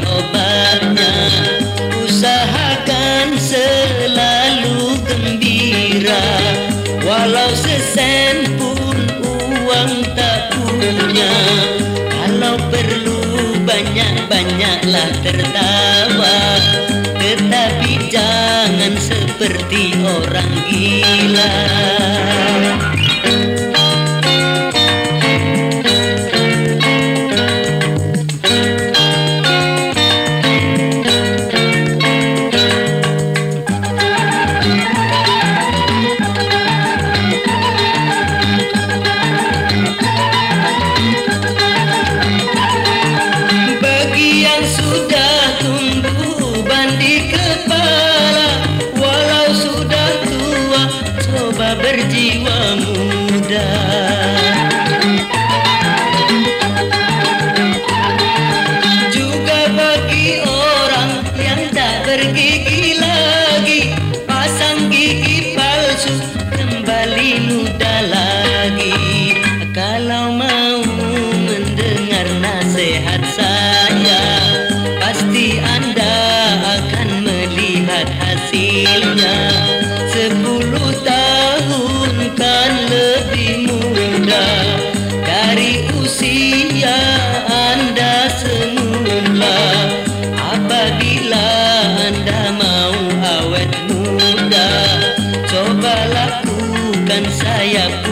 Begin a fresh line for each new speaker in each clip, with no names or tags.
obatnya. Usahakan selalu gembira. Walau sesen pun uang tak punya. Kalau perlu banyak-banyaklah tertawa. Tetapi jangan seperti orang gila. Melihat hasilnya. Sepuluh tahun kan lebih muda. Dari usia anda semula Apabila anda mau awet muda Coba lakukan saya punya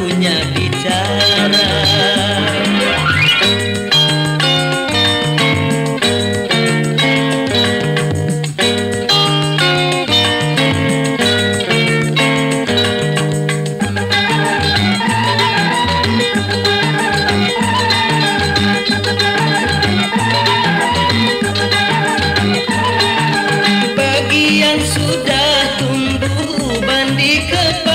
good.